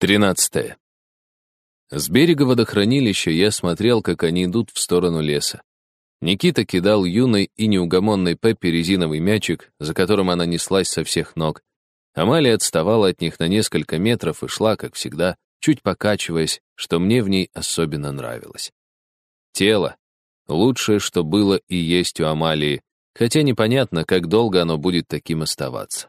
13. С берега водохранилища я смотрел, как они идут в сторону леса. Никита кидал юной и неугомонной Пеппе резиновый мячик, за которым она неслась со всех ног. Амалия отставала от них на несколько метров и шла, как всегда, чуть покачиваясь, что мне в ней особенно нравилось. Тело — лучшее, что было и есть у Амалии, хотя непонятно, как долго оно будет таким оставаться.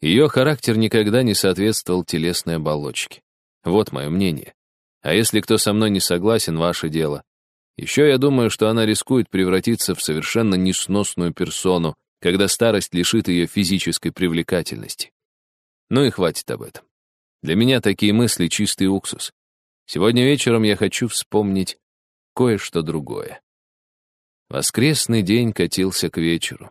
Ее характер никогда не соответствовал телесной оболочке. Вот мое мнение. А если кто со мной не согласен, ваше дело. Еще я думаю, что она рискует превратиться в совершенно несносную персону, когда старость лишит ее физической привлекательности. Ну и хватит об этом. Для меня такие мысли — чистый уксус. Сегодня вечером я хочу вспомнить кое-что другое. Воскресный день катился к вечеру.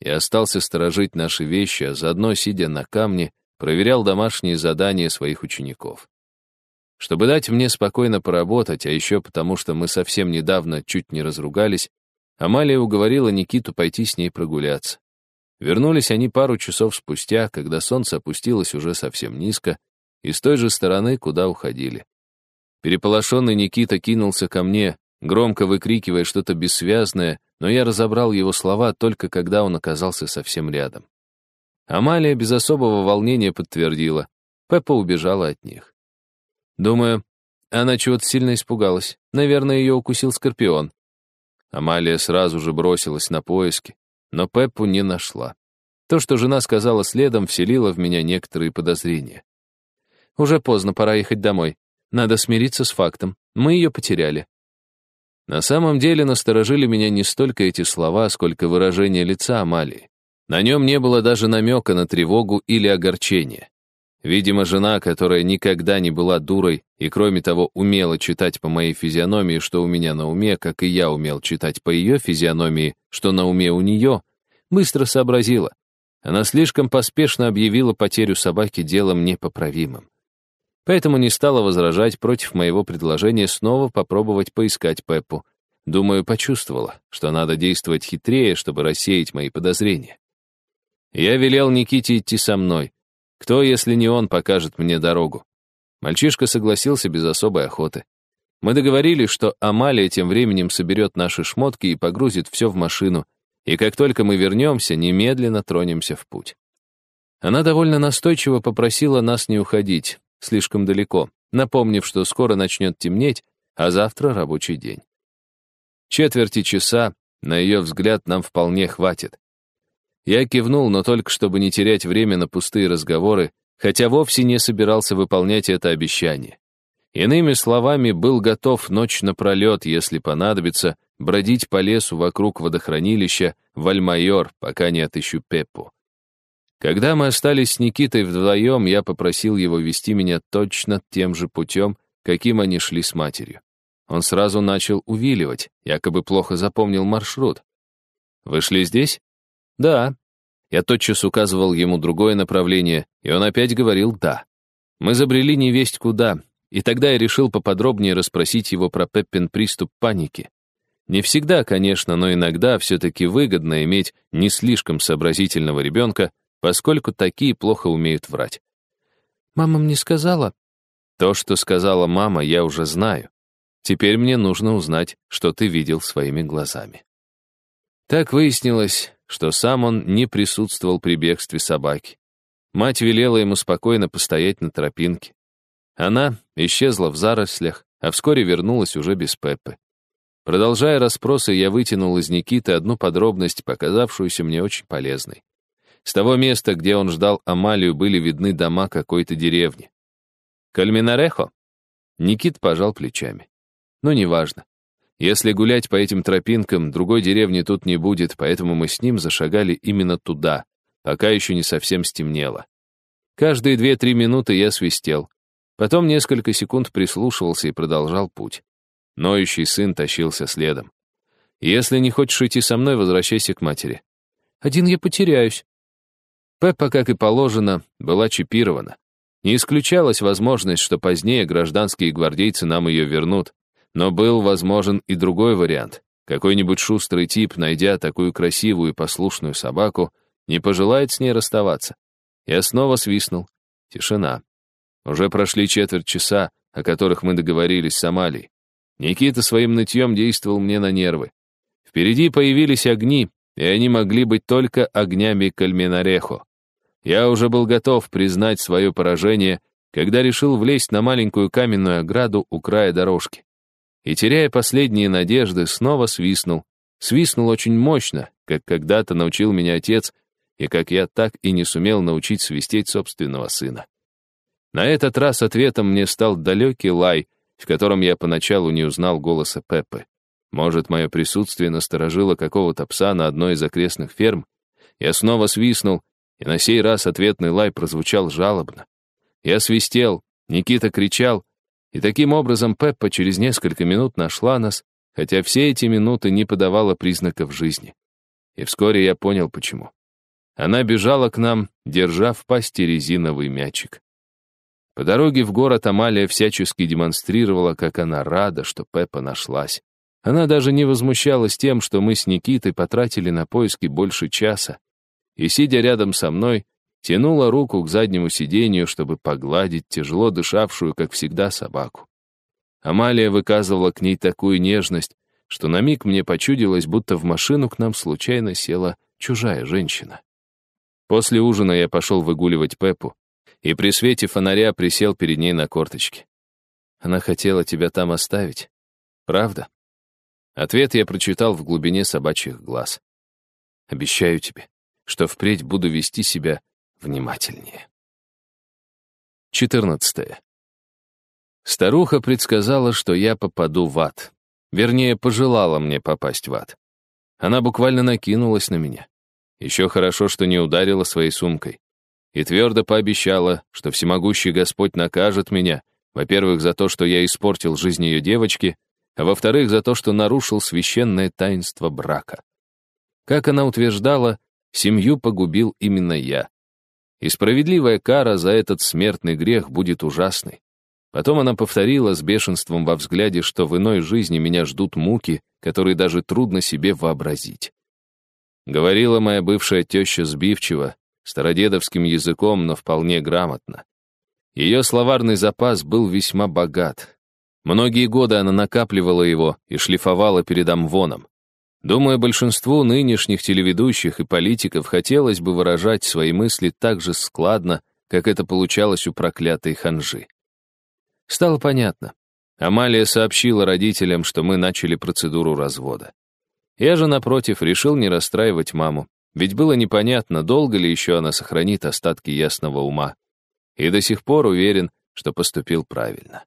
Я остался сторожить наши вещи, а заодно, сидя на камне, проверял домашние задания своих учеников. Чтобы дать мне спокойно поработать, а еще потому, что мы совсем недавно чуть не разругались, Амалия уговорила Никиту пойти с ней прогуляться. Вернулись они пару часов спустя, когда солнце опустилось уже совсем низко, и с той же стороны, куда уходили. Переполошенный Никита кинулся ко мне, громко выкрикивая что-то бессвязное, но я разобрал его слова только когда он оказался совсем рядом. Амалия без особого волнения подтвердила. Пеппа убежала от них. Думаю, она чего-то сильно испугалась. Наверное, ее укусил скорпион. Амалия сразу же бросилась на поиски, но Пеппу не нашла. То, что жена сказала следом, вселило в меня некоторые подозрения. Уже поздно, пора ехать домой. Надо смириться с фактом. Мы ее потеряли. На самом деле насторожили меня не столько эти слова, сколько выражение лица Амалии. На нем не было даже намека на тревогу или огорчение. Видимо, жена, которая никогда не была дурой и, кроме того, умела читать по моей физиономии, что у меня на уме, как и я умел читать по ее физиономии, что на уме у нее, быстро сообразила. Она слишком поспешно объявила потерю собаки делом непоправимым поэтому не стала возражать против моего предложения снова попробовать поискать Пеппу. Думаю, почувствовала, что надо действовать хитрее, чтобы рассеять мои подозрения. Я велел Никите идти со мной. Кто, если не он, покажет мне дорогу? Мальчишка согласился без особой охоты. Мы договорились, что Амалия тем временем соберет наши шмотки и погрузит все в машину, и как только мы вернемся, немедленно тронемся в путь. Она довольно настойчиво попросила нас не уходить, слишком далеко, напомнив, что скоро начнет темнеть, а завтра рабочий день. Четверти часа, на ее взгляд, нам вполне хватит. Я кивнул, но только чтобы не терять время на пустые разговоры, хотя вовсе не собирался выполнять это обещание. Иными словами, был готов ночь напролет, если понадобится, бродить по лесу вокруг водохранилища в Альмайор, пока не отыщу Пеппу. Когда мы остались с Никитой вдвоем, я попросил его вести меня точно тем же путем, каким они шли с матерью. Он сразу начал увиливать, якобы плохо запомнил маршрут. «Вы шли здесь?» «Да». Я тотчас указывал ему другое направление, и он опять говорил «да». Мы забрели невесть куда, и тогда я решил поподробнее расспросить его про Пеппин приступ паники. Не всегда, конечно, но иногда все-таки выгодно иметь не слишком сообразительного ребенка, поскольку такие плохо умеют врать. «Мама мне сказала?» «То, что сказала мама, я уже знаю. Теперь мне нужно узнать, что ты видел своими глазами». Так выяснилось, что сам он не присутствовал при бегстве собаки. Мать велела ему спокойно постоять на тропинке. Она исчезла в зарослях, а вскоре вернулась уже без Пеппы. Продолжая расспросы, я вытянул из Никиты одну подробность, показавшуюся мне очень полезной. С того места, где он ждал Амалию, были видны дома какой-то деревни. «Кальминарехо?» Никит пожал плечами. «Ну, неважно. Если гулять по этим тропинкам, другой деревни тут не будет, поэтому мы с ним зашагали именно туда, пока еще не совсем стемнело. Каждые две-три минуты я свистел. Потом несколько секунд прислушивался и продолжал путь. Ноющий сын тащился следом. «Если не хочешь идти со мной, возвращайся к матери». «Один я потеряюсь», Пеппа, как и положено, была чипирована. Не исключалась возможность, что позднее гражданские гвардейцы нам ее вернут. Но был возможен и другой вариант. Какой-нибудь шустрый тип, найдя такую красивую и послушную собаку, не пожелает с ней расставаться. Я снова свистнул. Тишина. Уже прошли четверть часа, о которых мы договорились с Амалией. Никита своим нытьем действовал мне на нервы. Впереди появились огни, и они могли быть только огнями Кальминарехо. Я уже был готов признать свое поражение, когда решил влезть на маленькую каменную ограду у края дорожки. И, теряя последние надежды, снова свистнул. Свистнул очень мощно, как когда-то научил меня отец, и как я так и не сумел научить свистеть собственного сына. На этот раз ответом мне стал далекий лай, в котором я поначалу не узнал голоса Пеппы. Может, мое присутствие насторожило какого-то пса на одной из окрестных ферм? Я снова свистнул, и на сей раз ответный лай прозвучал жалобно. Я свистел, Никита кричал, и таким образом Пеппа через несколько минут нашла нас, хотя все эти минуты не подавала признаков жизни. И вскоре я понял, почему. Она бежала к нам, держа в пасти резиновый мячик. По дороге в город Амалия всячески демонстрировала, как она рада, что Пеппа нашлась. Она даже не возмущалась тем, что мы с Никитой потратили на поиски больше часа. И, сидя рядом со мной, тянула руку к заднему сиденью, чтобы погладить тяжело дышавшую, как всегда, собаку. Амалия выказывала к ней такую нежность, что на миг мне почудилось, будто в машину к нам случайно села чужая женщина. После ужина я пошел выгуливать Пеппу, и при свете фонаря присел перед ней на корточки. Она хотела тебя там оставить. Правда? Ответ я прочитал в глубине собачьих глаз. Обещаю тебе, что впредь буду вести себя внимательнее. 14. Старуха предсказала, что я попаду в ад. Вернее, пожелала мне попасть в ад. Она буквально накинулась на меня. Еще хорошо, что не ударила своей сумкой и твердо пообещала, что всемогущий Господь накажет меня, во-первых, за то, что я испортил жизнь ее девочки, а во-вторых, за то, что нарушил священное таинство брака. Как она утверждала, семью погубил именно я. И справедливая кара за этот смертный грех будет ужасной. Потом она повторила с бешенством во взгляде, что в иной жизни меня ждут муки, которые даже трудно себе вообразить. Говорила моя бывшая теща сбивчиво, стародедовским языком, но вполне грамотно. Ее словарный запас был весьма богат. Многие годы она накапливала его и шлифовала перед Амвоном. Думаю, большинству нынешних телеведущих и политиков хотелось бы выражать свои мысли так же складно, как это получалось у проклятой ханжи. Стало понятно. Амалия сообщила родителям, что мы начали процедуру развода. Я же, напротив, решил не расстраивать маму, ведь было непонятно, долго ли еще она сохранит остатки ясного ума. И до сих пор уверен, что поступил правильно.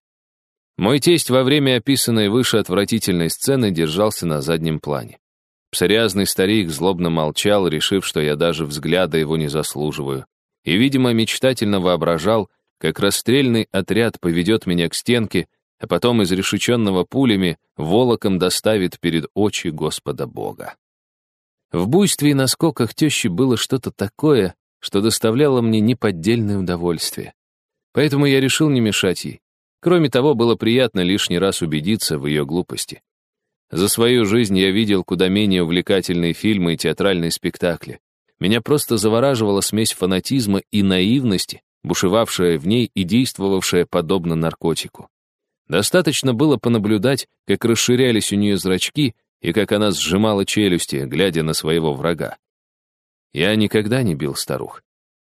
Мой тесть во время описанной выше отвратительной сцены держался на заднем плане. Псориазный старик злобно молчал, решив, что я даже взгляда его не заслуживаю. И, видимо, мечтательно воображал, как расстрельный отряд поведет меня к стенке, а потом изрешеченного пулями волоком доставит перед очи Господа Бога. В буйстве и наскоках тещи было что-то такое, что доставляло мне неподдельное удовольствие. Поэтому я решил не мешать ей. Кроме того, было приятно лишний раз убедиться в ее глупости. За свою жизнь я видел куда менее увлекательные фильмы и театральные спектакли. Меня просто завораживала смесь фанатизма и наивности, бушевавшая в ней и действовавшая подобно наркотику. Достаточно было понаблюдать, как расширялись у нее зрачки, и как она сжимала челюсти, глядя на своего врага. Я никогда не бил старух,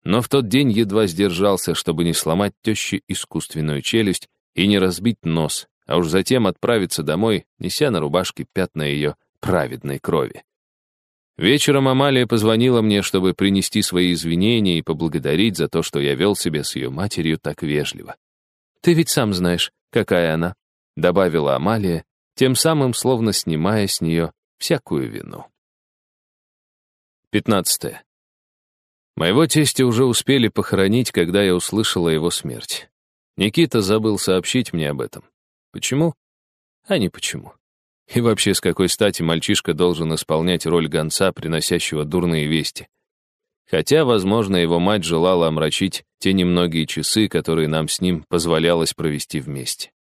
но в тот день едва сдержался, чтобы не сломать теще искусственную челюсть и не разбить нос, а уж затем отправиться домой, неся на рубашке пятна ее праведной крови. Вечером Амалия позвонила мне, чтобы принести свои извинения и поблагодарить за то, что я вел себя с ее матерью так вежливо. «Ты ведь сам знаешь, какая она», — добавила Амалия, тем самым словно снимая с нее всякую вину. 15. Моего тестя уже успели похоронить, когда я услышала его смерть. Никита забыл сообщить мне об этом. Почему? А не почему. И вообще, с какой стати мальчишка должен исполнять роль гонца, приносящего дурные вести? Хотя, возможно, его мать желала омрачить те немногие часы, которые нам с ним позволялось провести вместе.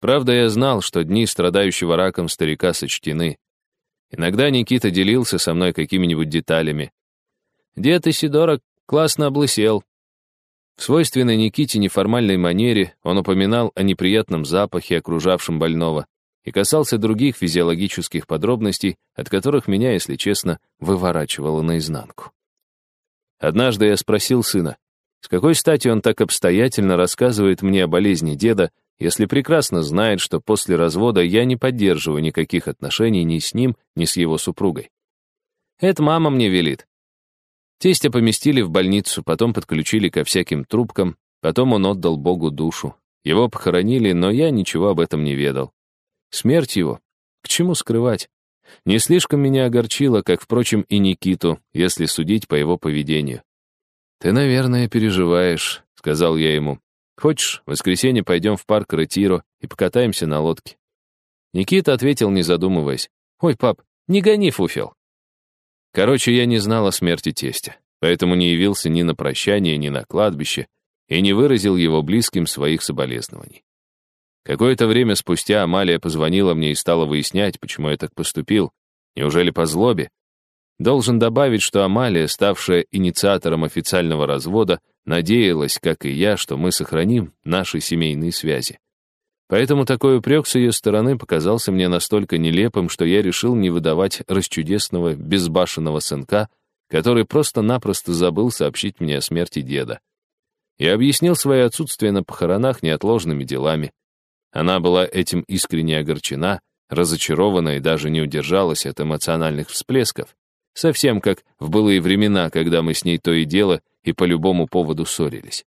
Правда, я знал, что дни страдающего раком старика сочтены. Иногда Никита делился со мной какими-нибудь деталями. «Дед Исидора классно облысел». В свойственной Никите неформальной манере он упоминал о неприятном запахе, окружавшем больного, и касался других физиологических подробностей, от которых меня, если честно, выворачивало наизнанку. Однажды я спросил сына, с какой стати он так обстоятельно рассказывает мне о болезни деда, если прекрасно знает, что после развода я не поддерживаю никаких отношений ни с ним, ни с его супругой. Это мама мне велит. Тестя поместили в больницу, потом подключили ко всяким трубкам, потом он отдал Богу душу. Его похоронили, но я ничего об этом не ведал. Смерть его. К чему скрывать? Не слишком меня огорчило, как, впрочем, и Никиту, если судить по его поведению. «Ты, наверное, переживаешь», — сказал я ему. «Хочешь, в воскресенье пойдем в парк Ретиро и покатаемся на лодке?» Никита ответил, не задумываясь. «Ой, пап, не гони фуфел». Короче, я не знал о смерти тестя, поэтому не явился ни на прощание, ни на кладбище и не выразил его близким своих соболезнований. Какое-то время спустя Амалия позвонила мне и стала выяснять, почему я так поступил. Неужели по злобе? Должен добавить, что Амалия, ставшая инициатором официального развода, надеялась, как и я, что мы сохраним наши семейные связи. Поэтому такой упрек с ее стороны показался мне настолько нелепым, что я решил не выдавать расчудесного, безбашенного сынка, который просто-напросто забыл сообщить мне о смерти деда. Я объяснил свое отсутствие на похоронах неотложными делами. Она была этим искренне огорчена, разочарована и даже не удержалась от эмоциональных всплесков. Совсем как в былые времена, когда мы с ней то и дело и по любому поводу ссорились.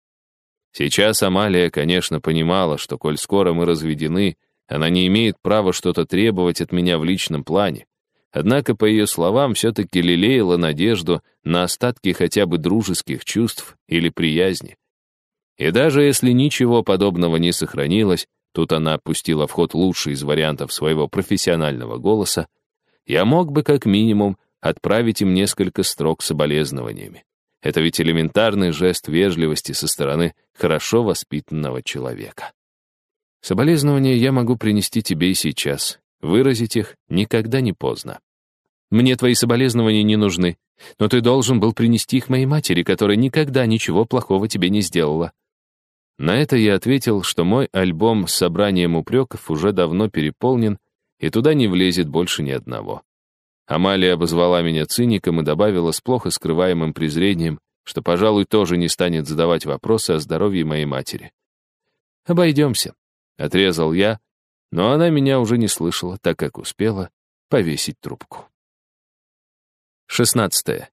Сейчас Амалия, конечно, понимала, что, коль скоро мы разведены, она не имеет права что-то требовать от меня в личном плане. Однако, по ее словам, все-таки лелеяла надежду на остатки хотя бы дружеских чувств или приязни. И даже если ничего подобного не сохранилось, Тут она опустила в ход лучший из вариантов своего профессионального голоса. Я мог бы, как минимум, отправить им несколько строк соболезнованиями. Это ведь элементарный жест вежливости со стороны хорошо воспитанного человека. Соболезнования я могу принести тебе и сейчас. Выразить их никогда не поздно. Мне твои соболезнования не нужны, но ты должен был принести их моей матери, которая никогда ничего плохого тебе не сделала. На это я ответил, что мой альбом с собранием упреков уже давно переполнен, и туда не влезет больше ни одного. Амалия обозвала меня циником и добавила с плохо скрываемым презрением, что, пожалуй, тоже не станет задавать вопросы о здоровье моей матери. «Обойдемся», — отрезал я, но она меня уже не слышала, так как успела повесить трубку. 16.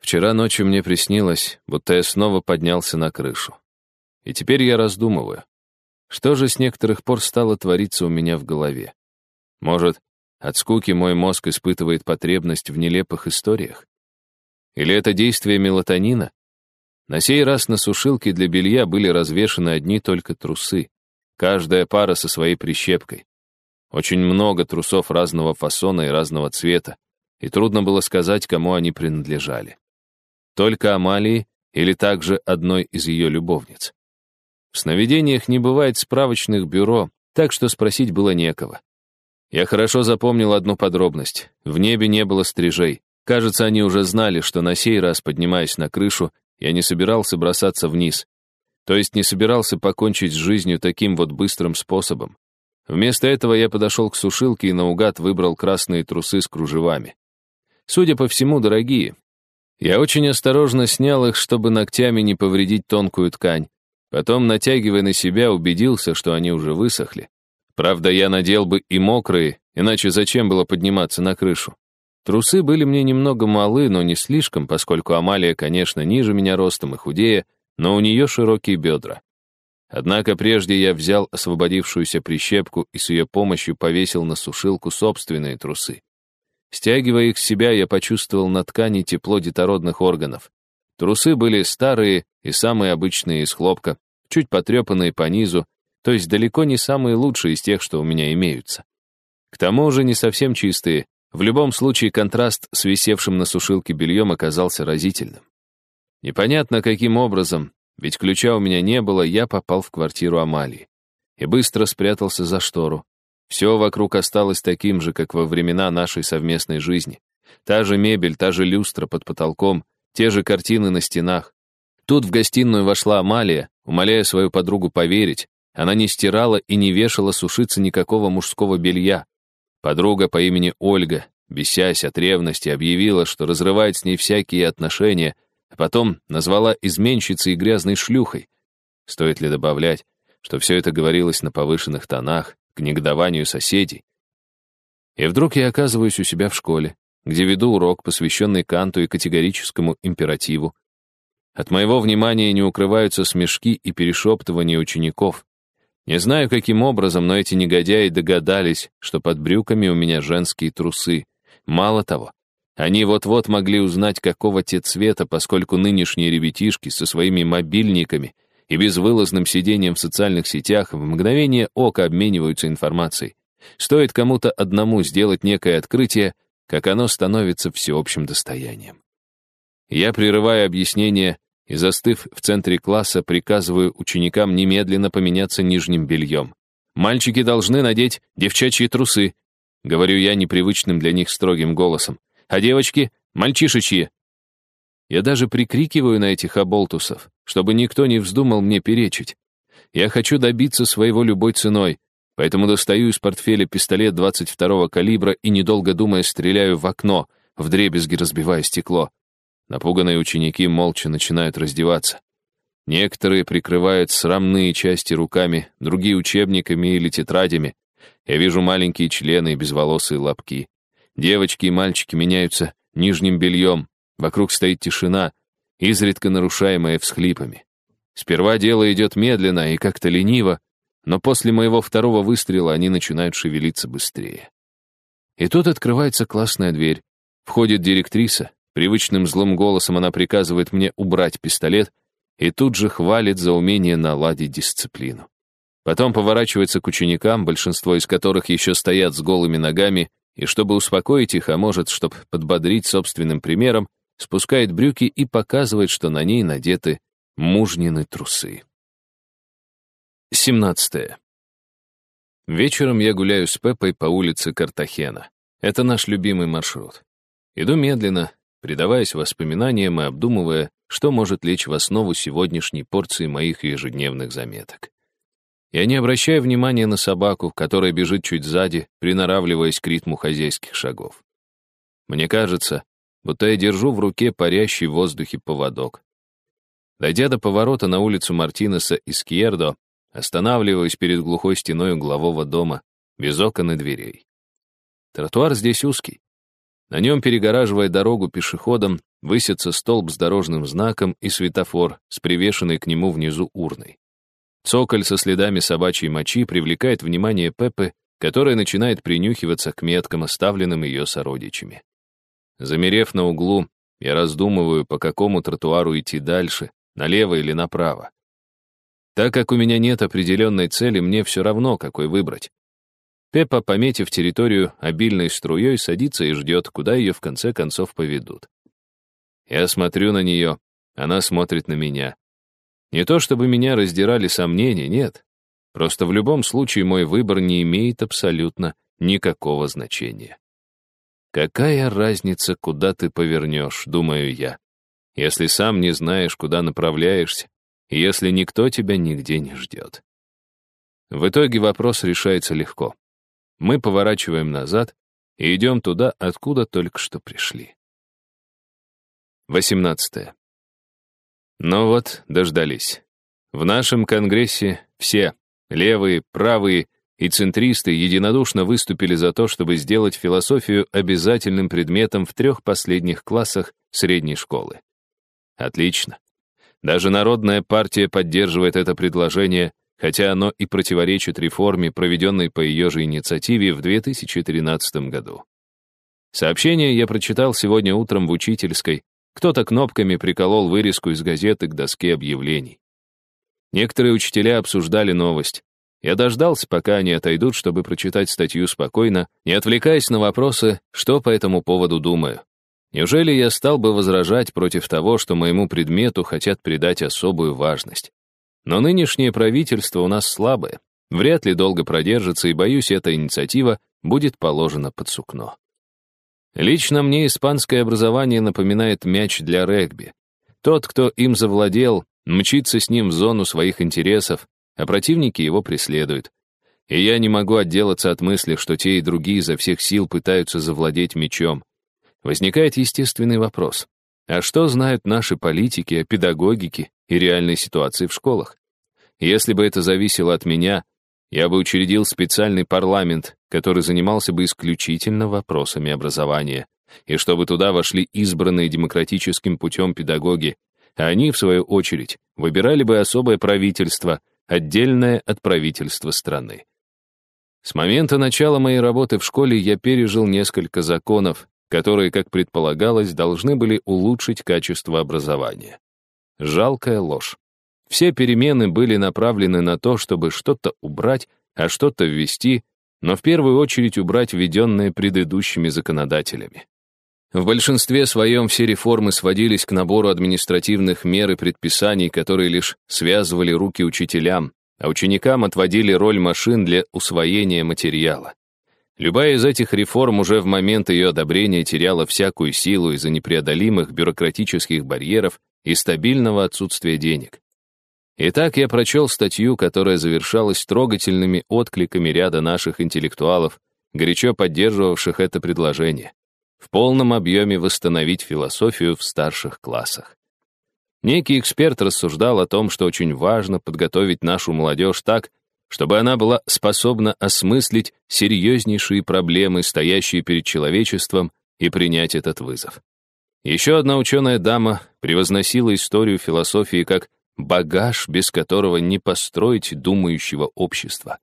Вчера ночью мне приснилось, будто я снова поднялся на крышу. И теперь я раздумываю, что же с некоторых пор стало твориться у меня в голове? Может, от скуки мой мозг испытывает потребность в нелепых историях? Или это действие мелатонина? На сей раз на сушилке для белья были развешаны одни только трусы. Каждая пара со своей прищепкой. Очень много трусов разного фасона и разного цвета, и трудно было сказать, кому они принадлежали. Только Амалии или также одной из ее любовниц. В сновидениях не бывает справочных бюро, так что спросить было некого. Я хорошо запомнил одну подробность. В небе не было стрижей. Кажется, они уже знали, что на сей раз, поднимаясь на крышу, я не собирался бросаться вниз. То есть не собирался покончить с жизнью таким вот быстрым способом. Вместо этого я подошел к сушилке и наугад выбрал красные трусы с кружевами. Судя по всему, дорогие. Я очень осторожно снял их, чтобы ногтями не повредить тонкую ткань, Потом, натягивая на себя, убедился, что они уже высохли. Правда, я надел бы и мокрые, иначе зачем было подниматься на крышу? Трусы были мне немного малы, но не слишком, поскольку Амалия, конечно, ниже меня ростом и худее, но у нее широкие бедра. Однако прежде я взял освободившуюся прищепку и с ее помощью повесил на сушилку собственные трусы. Стягивая их с себя, я почувствовал на ткани тепло детородных органов. Трусы были старые и самые обычные из хлопка, чуть потрепанные по низу, то есть далеко не самые лучшие из тех, что у меня имеются. К тому же не совсем чистые, в любом случае контраст с висевшим на сушилке бельем оказался разительным. Непонятно каким образом, ведь ключа у меня не было, я попал в квартиру Амалии и быстро спрятался за штору. Все вокруг осталось таким же, как во времена нашей совместной жизни. Та же мебель, та же люстра под потолком, те же картины на стенах. Тут в гостиную вошла Амалия, умоляя свою подругу поверить. Она не стирала и не вешала сушиться никакого мужского белья. Подруга по имени Ольга, бесясь от ревности, объявила, что разрывает с ней всякие отношения, а потом назвала изменщицей и грязной шлюхой. Стоит ли добавлять, что все это говорилось на повышенных тонах, к негодованию соседей? И вдруг я оказываюсь у себя в школе, где веду урок, посвященный Канту и категорическому императиву. От моего внимания не укрываются смешки и перешептывания учеников. Не знаю, каким образом, но эти негодяи догадались, что под брюками у меня женские трусы. Мало того, они вот-вот могли узнать, какого те цвета, поскольку нынешние ребятишки со своими мобильниками и безвылазным сидением в социальных сетях в мгновение ока обмениваются информацией. Стоит кому-то одному сделать некое открытие, как оно становится всеобщим достоянием. Я прерываю объяснение и, застыв в центре класса, приказываю ученикам немедленно поменяться нижним бельем. «Мальчики должны надеть девчачьи трусы», — говорю я непривычным для них строгим голосом, «а девочки — мальчишечьи». Я даже прикрикиваю на этих оболтусов, чтобы никто не вздумал мне перечить. Я хочу добиться своего любой ценой, Поэтому достаю из портфеля пистолет 22-го калибра и, недолго думая, стреляю в окно, вдребезги разбивая стекло. Напуганные ученики молча начинают раздеваться. Некоторые прикрывают срамные части руками, другие учебниками или тетрадями. Я вижу маленькие члены и безволосые лобки. Девочки и мальчики меняются нижним бельем. Вокруг стоит тишина, изредка нарушаемая всхлипами. Сперва дело идет медленно и как-то лениво, но после моего второго выстрела они начинают шевелиться быстрее. И тут открывается классная дверь. Входит директриса, привычным злым голосом она приказывает мне убрать пистолет и тут же хвалит за умение наладить дисциплину. Потом поворачивается к ученикам, большинство из которых еще стоят с голыми ногами, и чтобы успокоить их, а может, чтобы подбодрить собственным примером, спускает брюки и показывает, что на ней надеты мужнины трусы. 17. Вечером я гуляю с Пеппой по улице Картахена. Это наш любимый маршрут. Иду медленно, предаваясь воспоминаниям и обдумывая, что может лечь в основу сегодняшней порции моих ежедневных заметок. Я не обращаю внимания на собаку, которая бежит чуть сзади, приноравливаясь к ритму хозяйских шагов. Мне кажется, будто я держу в руке парящий в воздухе поводок. Дойдя до поворота на улицу Мартинеса и Скьердо, Останавливаюсь перед глухой стеной углового дома, без окон и дверей. Тротуар здесь узкий. На нем, перегораживая дорогу пешеходам, высится столб с дорожным знаком и светофор с привешенной к нему внизу урной. Цоколь со следами собачьей мочи привлекает внимание Пеппы, которая начинает принюхиваться к меткам, оставленным ее сородичами. Замерев на углу, я раздумываю, по какому тротуару идти дальше, налево или направо. Так как у меня нет определенной цели, мне все равно, какой выбрать. Пеппа, пометив территорию обильной струей, садится и ждет, куда ее в конце концов поведут. Я смотрю на нее, она смотрит на меня. Не то чтобы меня раздирали сомнения, нет. Просто в любом случае мой выбор не имеет абсолютно никакого значения. Какая разница, куда ты повернешь, думаю я, если сам не знаешь, куда направляешься, если никто тебя нигде не ждет. В итоге вопрос решается легко. Мы поворачиваем назад и идем туда, откуда только что пришли. 18. Ну вот, дождались. В нашем Конгрессе все, левые, правые и центристы, единодушно выступили за то, чтобы сделать философию обязательным предметом в трех последних классах средней школы. Отлично. Даже Народная партия поддерживает это предложение, хотя оно и противоречит реформе, проведенной по ее же инициативе в 2013 году. Сообщение я прочитал сегодня утром в учительской. Кто-то кнопками приколол вырезку из газеты к доске объявлений. Некоторые учителя обсуждали новость. Я дождался, пока они отойдут, чтобы прочитать статью спокойно, не отвлекаясь на вопросы, что по этому поводу думаю. Неужели я стал бы возражать против того, что моему предмету хотят придать особую важность? Но нынешнее правительство у нас слабое, вряд ли долго продержится, и, боюсь, эта инициатива будет положена под сукно. Лично мне испанское образование напоминает мяч для регби. Тот, кто им завладел, мчится с ним в зону своих интересов, а противники его преследуют. И я не могу отделаться от мысли, что те и другие изо всех сил пытаются завладеть мечом. Возникает естественный вопрос. А что знают наши политики о педагогике и реальной ситуации в школах? Если бы это зависело от меня, я бы учредил специальный парламент, который занимался бы исключительно вопросами образования, и чтобы туда вошли избранные демократическим путем педагоги, а они, в свою очередь, выбирали бы особое правительство, отдельное от правительства страны. С момента начала моей работы в школе я пережил несколько законов, которые, как предполагалось, должны были улучшить качество образования. Жалкая ложь. Все перемены были направлены на то, чтобы что-то убрать, а что-то ввести, но в первую очередь убрать введенное предыдущими законодателями. В большинстве своем все реформы сводились к набору административных мер и предписаний, которые лишь связывали руки учителям, а ученикам отводили роль машин для усвоения материала. Любая из этих реформ уже в момент ее одобрения теряла всякую силу из-за непреодолимых бюрократических барьеров и стабильного отсутствия денег. Итак, я прочел статью, которая завершалась трогательными откликами ряда наших интеллектуалов, горячо поддерживавших это предложение, в полном объеме восстановить философию в старших классах. Некий эксперт рассуждал о том, что очень важно подготовить нашу молодежь так, чтобы она была способна осмыслить серьезнейшие проблемы, стоящие перед человечеством, и принять этот вызов. Еще одна ученая дама превозносила историю философии как багаж, без которого не построить думающего общества.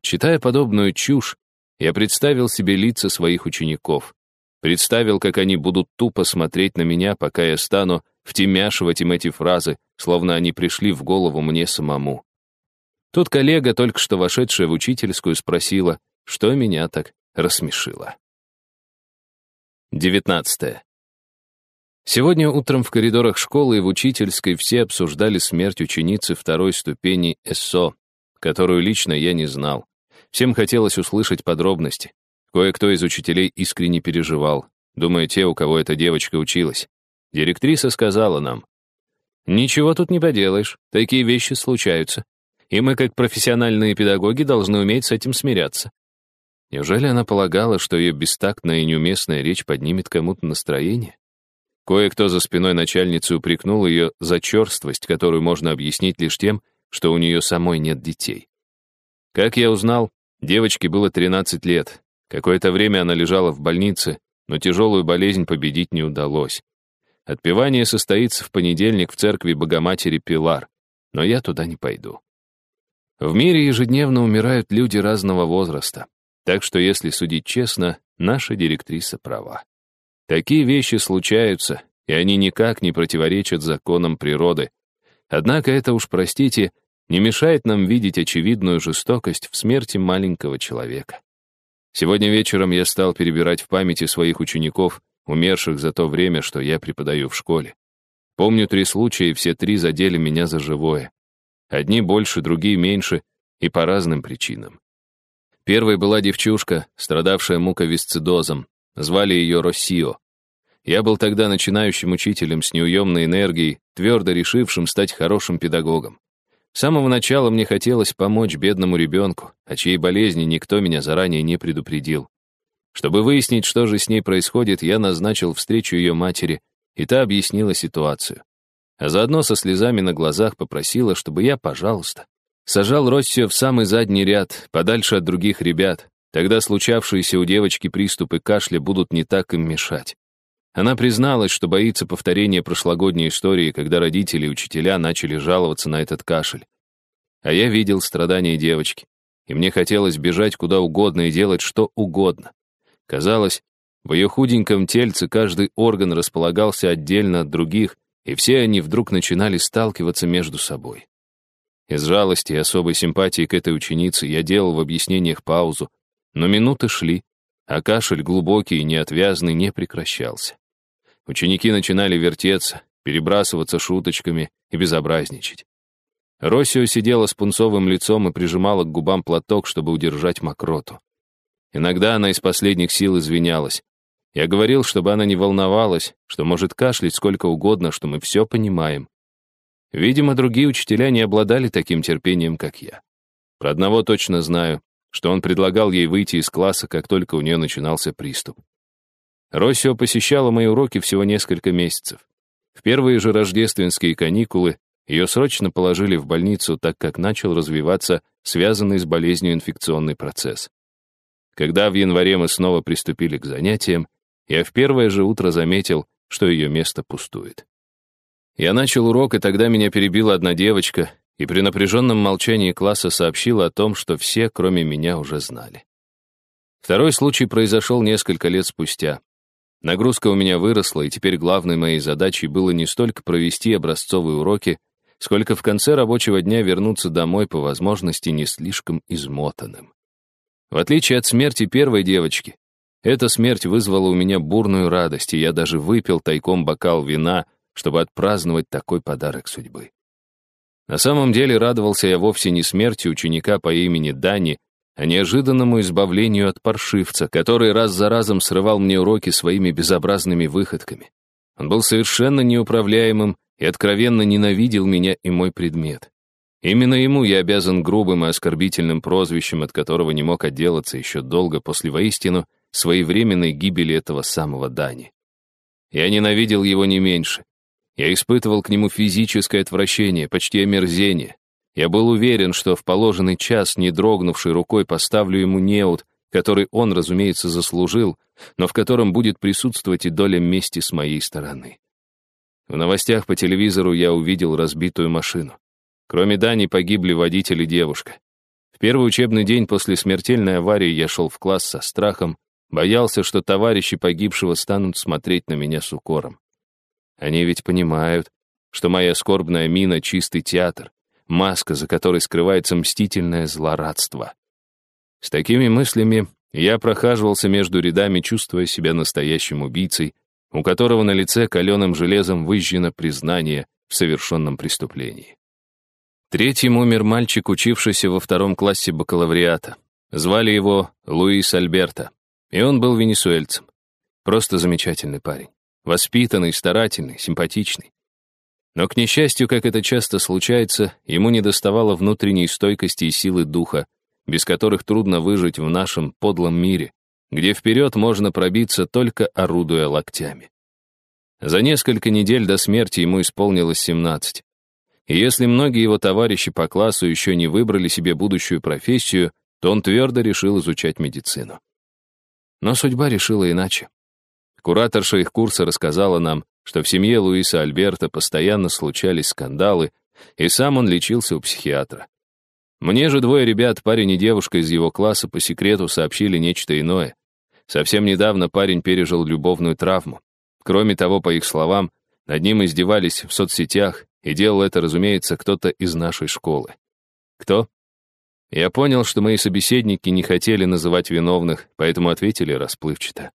Читая подобную чушь, я представил себе лица своих учеников, представил, как они будут тупо смотреть на меня, пока я стану втемяшивать им эти фразы, словно они пришли в голову мне самому. Тут коллега, только что вошедшая в учительскую, спросила, что меня так рассмешило. 19. Сегодня утром в коридорах школы и в учительской все обсуждали смерть ученицы второй ступени ЭСО, которую лично я не знал. Всем хотелось услышать подробности. Кое-кто из учителей искренне переживал, думая те, у кого эта девочка училась. Директриса сказала нам, «Ничего тут не поделаешь, такие вещи случаются, и мы, как профессиональные педагоги, должны уметь с этим смиряться». Неужели она полагала, что ее бестактная и неуместная речь поднимет кому-то настроение? Кое-кто за спиной начальницы упрекнул ее за черствость, которую можно объяснить лишь тем, что у нее самой нет детей. Как я узнал, девочке было 13 лет. Какое-то время она лежала в больнице, но тяжелую болезнь победить не удалось. Отпевание состоится в понедельник в церкви Богоматери Пилар, но я туда не пойду. В мире ежедневно умирают люди разного возраста, так что, если судить честно, наша директриса права. Такие вещи случаются, и они никак не противоречат законам природы. Однако это уж, простите, не мешает нам видеть очевидную жестокость в смерти маленького человека. Сегодня вечером я стал перебирать в памяти своих учеников умерших за то время, что я преподаю в школе. Помню три случая, и все три задели меня за живое. Одни больше, другие меньше, и по разным причинам. Первой была девчушка, страдавшая муковисцидозом. Звали ее Россио. Я был тогда начинающим учителем с неуемной энергией, твердо решившим стать хорошим педагогом. С самого начала мне хотелось помочь бедному ребенку, о чьей болезни никто меня заранее не предупредил. Чтобы выяснить, что же с ней происходит, я назначил встречу ее матери, и та объяснила ситуацию. А заодно со слезами на глазах попросила, чтобы я, пожалуйста, сажал Россию в самый задний ряд, подальше от других ребят, тогда случавшиеся у девочки приступы кашля будут не так им мешать. Она призналась, что боится повторения прошлогодней истории, когда родители и учителя начали жаловаться на этот кашель. А я видел страдания девочки, и мне хотелось бежать куда угодно и делать что угодно. Казалось, в ее худеньком тельце каждый орган располагался отдельно от других, и все они вдруг начинали сталкиваться между собой. Из жалости и особой симпатии к этой ученице я делал в объяснениях паузу, но минуты шли, а кашель глубокий и неотвязный не прекращался. Ученики начинали вертеться, перебрасываться шуточками и безобразничать. Росио сидела с пунцовым лицом и прижимала к губам платок, чтобы удержать мокроту. Иногда она из последних сил извинялась. Я говорил, чтобы она не волновалась, что может кашлять сколько угодно, что мы все понимаем. Видимо, другие учителя не обладали таким терпением, как я. Про одного точно знаю, что он предлагал ей выйти из класса, как только у нее начинался приступ. Россио посещала мои уроки всего несколько месяцев. В первые же рождественские каникулы ее срочно положили в больницу, так как начал развиваться связанный с болезнью инфекционный процесс. Когда в январе мы снова приступили к занятиям, я в первое же утро заметил, что ее место пустует. Я начал урок, и тогда меня перебила одна девочка, и при напряженном молчании класса сообщила о том, что все, кроме меня, уже знали. Второй случай произошел несколько лет спустя. Нагрузка у меня выросла, и теперь главной моей задачей было не столько провести образцовые уроки, сколько в конце рабочего дня вернуться домой по возможности не слишком измотанным. В отличие от смерти первой девочки, эта смерть вызвала у меня бурную радость, и я даже выпил тайком бокал вина — чтобы отпраздновать такой подарок судьбы. На самом деле радовался я вовсе не смерти ученика по имени Дани, а неожиданному избавлению от паршивца, который раз за разом срывал мне уроки своими безобразными выходками. Он был совершенно неуправляемым и откровенно ненавидел меня и мой предмет. Именно ему я обязан грубым и оскорбительным прозвищем, от которого не мог отделаться еще долго после воистину своевременной гибели этого самого Дани. Я ненавидел его не меньше, я испытывал к нему физическое отвращение, почти омерзение. Я был уверен, что в положенный час, не дрогнувшей рукой, поставлю ему неуд, который он, разумеется, заслужил, но в котором будет присутствовать и доля мести с моей стороны. В новостях по телевизору я увидел разбитую машину. Кроме Дани погибли водитель и девушка. В первый учебный день после смертельной аварии я шел в класс со страхом, боялся, что товарищи погибшего станут смотреть на меня с укором. Они ведь понимают, что моя скорбная мина — чистый театр, маска, за которой скрывается мстительное злорадство. С такими мыслями я прохаживался между рядами, чувствуя себя настоящим убийцей, у которого на лице каленым железом выжжено признание в совершенном преступлении. Третьим умер мальчик, учившийся во втором классе бакалавриата. Звали его Луис Альберто, и он был венесуэльцем. Просто замечательный парень. Воспитанный, старательный, симпатичный. Но, к несчастью, как это часто случается, ему недоставало внутренней стойкости и силы духа, без которых трудно выжить в нашем подлом мире, где вперед можно пробиться, только орудуя локтями. За несколько недель до смерти ему исполнилось 17. И если многие его товарищи по классу еще не выбрали себе будущую профессию, то он твердо решил изучать медицину. Но судьба решила иначе. Кураторша их курса рассказала нам, что в семье Луиса Альберта постоянно случались скандалы, и сам он лечился у психиатра. Мне же двое ребят, парень и девушка из его класса, по секрету сообщили нечто иное. Совсем недавно парень пережил любовную травму. Кроме того, по их словам, над ним издевались в соцсетях, и делал это, разумеется, кто-то из нашей школы. Кто? Я понял, что мои собеседники не хотели называть виновных, поэтому ответили расплывчато.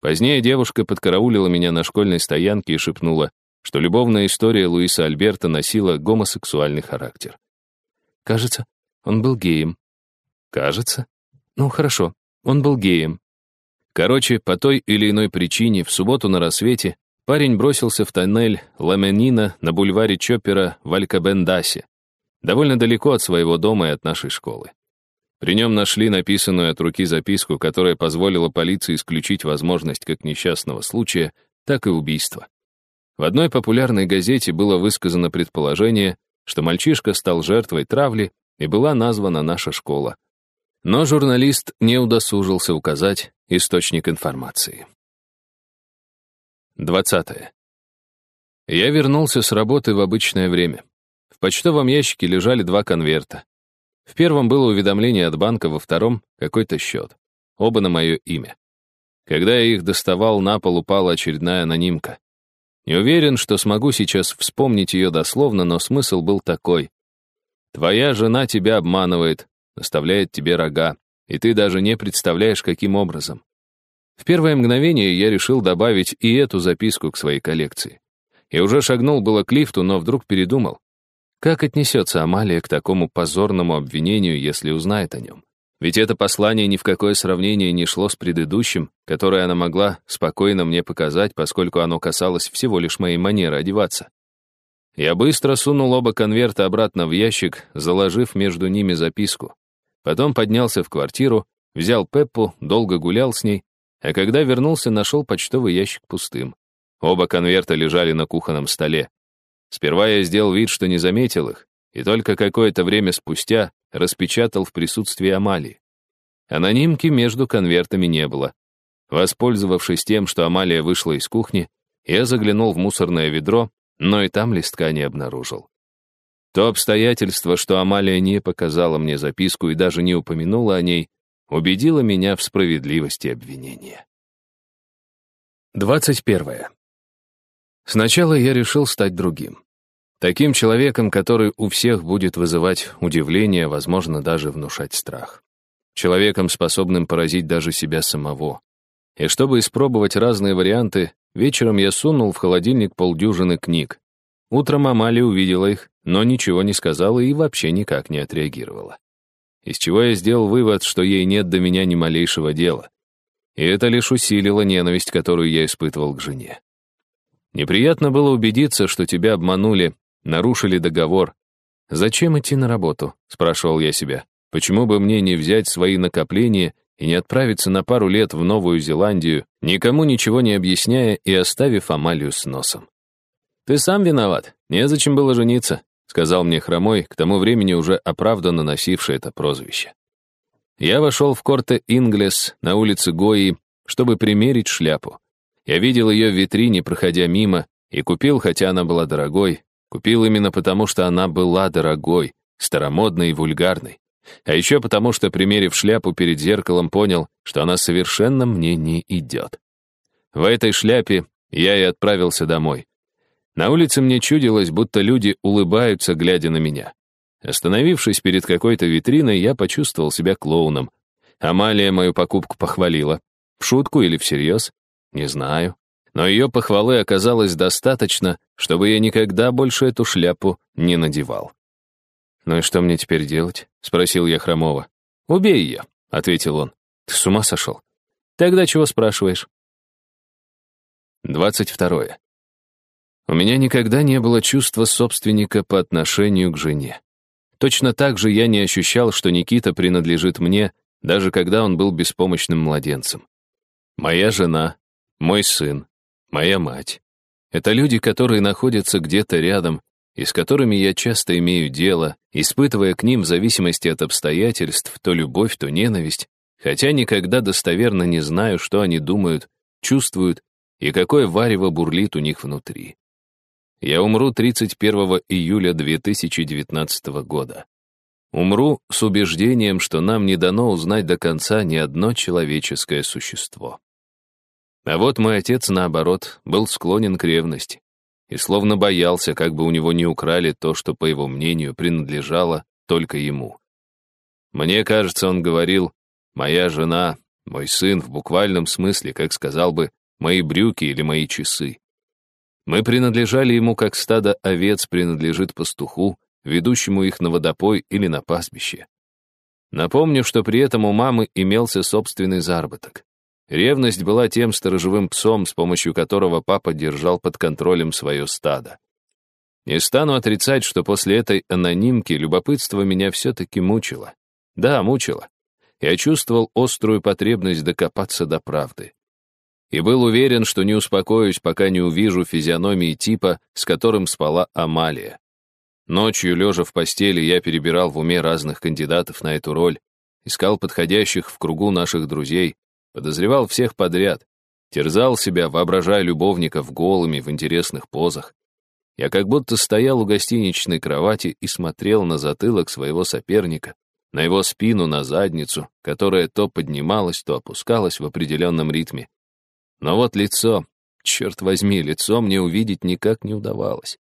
Позднее девушка подкараулила меня на школьной стоянке и шепнула, что любовная история Луиса Альберта носила гомосексуальный характер. Кажется, он был геем. Кажется? Ну, хорошо, он был геем. Короче, по той или иной причине, в субботу на рассвете парень бросился в тоннель Ламенина на бульваре Чоппера в Алькабендасе, довольно далеко от своего дома и от нашей школы. При нем нашли написанную от руки записку, которая позволила полиции исключить возможность как несчастного случая, так и убийства. В одной популярной газете было высказано предположение, что мальчишка стал жертвой травли и была названа наша школа. Но журналист не удосужился указать источник информации. 20. Я вернулся с работы в обычное время. Почтовом ящике лежали два конверта. В первом было уведомление от банка, во втором — какой-то счет. Оба на мое имя. Когда я их доставал, на пол упала очередная анонимка. Не уверен, что смогу сейчас вспомнить ее дословно, но смысл был такой. «Твоя жена тебя обманывает, наставляет тебе рога, и ты даже не представляешь, каким образом». В первое мгновение я решил добавить и эту записку к своей коллекции. Я уже шагнул было к лифту, но вдруг передумал. Как отнесется Амалия к такому позорному обвинению, если узнает о нем? Ведь это послание ни в какое сравнение не шло с предыдущим, которое она могла спокойно мне показать, поскольку оно касалось всего лишь моей манеры одеваться. Я быстро сунул оба конверта обратно в ящик, заложив между ними записку. Потом поднялся в квартиру, взял Пеппу, долго гулял с ней, а когда вернулся, нашел почтовый ящик пустым. Оба конверта лежали на кухонном столе. Сперва я сделал вид, что не заметил их, и только какое-то время спустя распечатал в присутствии Амалии. Анонимки между конвертами не было. Воспользовавшись тем, что Амалия вышла из кухни, я заглянул в мусорное ведро, но и там листка не обнаружил. То обстоятельство, что Амалия не показала мне записку и даже не упомянула о ней, убедило меня в справедливости обвинения. 21. Сначала я решил стать другим. Таким человеком, который у всех будет вызывать удивление, возможно, даже внушать страх. Человеком, способным поразить даже себя самого. И чтобы испробовать разные варианты, вечером я сунул в холодильник полдюжины книг. Утром Амалия увидела их, но ничего не сказала и вообще никак не отреагировала. Из чего я сделал вывод, что ей нет до меня ни малейшего дела. И это лишь усилило ненависть, которую я испытывал к жене. Неприятно было убедиться, что тебя обманули, Нарушили договор. «Зачем идти на работу?» — спрашивал я себя. «Почему бы мне не взять свои накопления и не отправиться на пару лет в Новую Зеландию, никому ничего не объясняя и оставив Амалию с носом?» «Ты сам виноват. Незачем было жениться», — сказал мне Хромой, к тому времени уже оправданно носивший это прозвище. Я вошел в Корте Инглес на улице Гои, чтобы примерить шляпу. Я видел ее в витрине, проходя мимо, и купил, хотя она была дорогой, Купил именно потому, что она была дорогой, старомодной и вульгарной. А еще потому, что, примерив шляпу перед зеркалом, понял, что она совершенно мне не идет. В этой шляпе я и отправился домой. На улице мне чудилось, будто люди улыбаются, глядя на меня. Остановившись перед какой-то витриной, я почувствовал себя клоуном. Амалия мою покупку похвалила. В шутку или всерьез? Не знаю но ее похвалы оказалось достаточно, чтобы я никогда больше эту шляпу не надевал. «Ну и что мне теперь делать?» — спросил я Хромова. «Убей ее», — ответил он. «Ты с ума сошел?» «Тогда чего спрашиваешь?» 22. У меня никогда не было чувства собственника по отношению к жене. Точно так же я не ощущал, что Никита принадлежит мне, даже когда он был беспомощным младенцем. Моя жена, мой сын, моя мать. Это люди, которые находятся где-то рядом и с которыми я часто имею дело, испытывая к ним в зависимости от обстоятельств то любовь, то ненависть, хотя никогда достоверно не знаю, что они думают, чувствуют и какое варево бурлит у них внутри. Я умру 31 июля 2019 года. Умру с убеждением, что нам не дано узнать до конца ни одно человеческое существо. А вот мой отец, наоборот, был склонен к ревности и словно боялся, как бы у него не украли то, что, по его мнению, принадлежало только ему. Мне кажется, он говорил, «Моя жена, мой сын в буквальном смысле, как сказал бы, мои брюки или мои часы». Мы принадлежали ему, как стадо овец принадлежит пастуху, ведущему их на водопой или на пастбище. Напомню, что при этом у мамы имелся собственный заработок. Ревность была тем сторожевым псом, с помощью которого папа держал под контролем свое стадо. Не стану отрицать, что после этой анонимки любопытство меня все-таки мучило. Да, мучило. Я чувствовал острую потребность докопаться до правды. И был уверен, что не успокоюсь, пока не увижу физиономии типа, с которым спала Амалия. Ночью, лежа в постели, я перебирал в уме разных кандидатов на эту роль, искал подходящих в кругу наших друзей, Подозревал всех подряд. Терзал себя, воображая любовников голыми в интересных позах. Я как будто стоял у гостиничной кровати и смотрел на затылок своего соперника, на его спину, на задницу, которая то поднималась, то опускалась в определенном ритме. Но вот лицо, черт возьми, лицо мне увидеть никак не удавалось.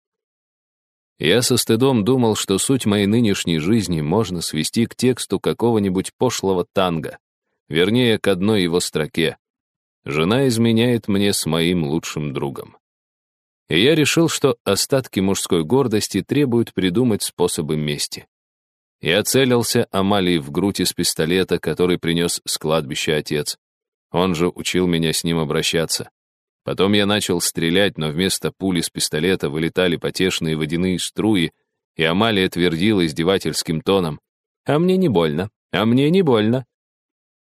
Я со стыдом думал, что суть моей нынешней жизни можно свести к тексту какого-нибудь пошлого танго вернее, к одной его строке. «Жена изменяет мне с моим лучшим другом». И я решил, что остатки мужской гордости требуют придумать способы мести. Я целился Амалии в грудь из пистолета, который принес с кладбища отец. Он же учил меня с ним обращаться. Потом я начал стрелять, но вместо пули с пистолета вылетали потешные водяные струи, и Амалия твердила издевательским тоном, «А мне не больно, а мне не больно».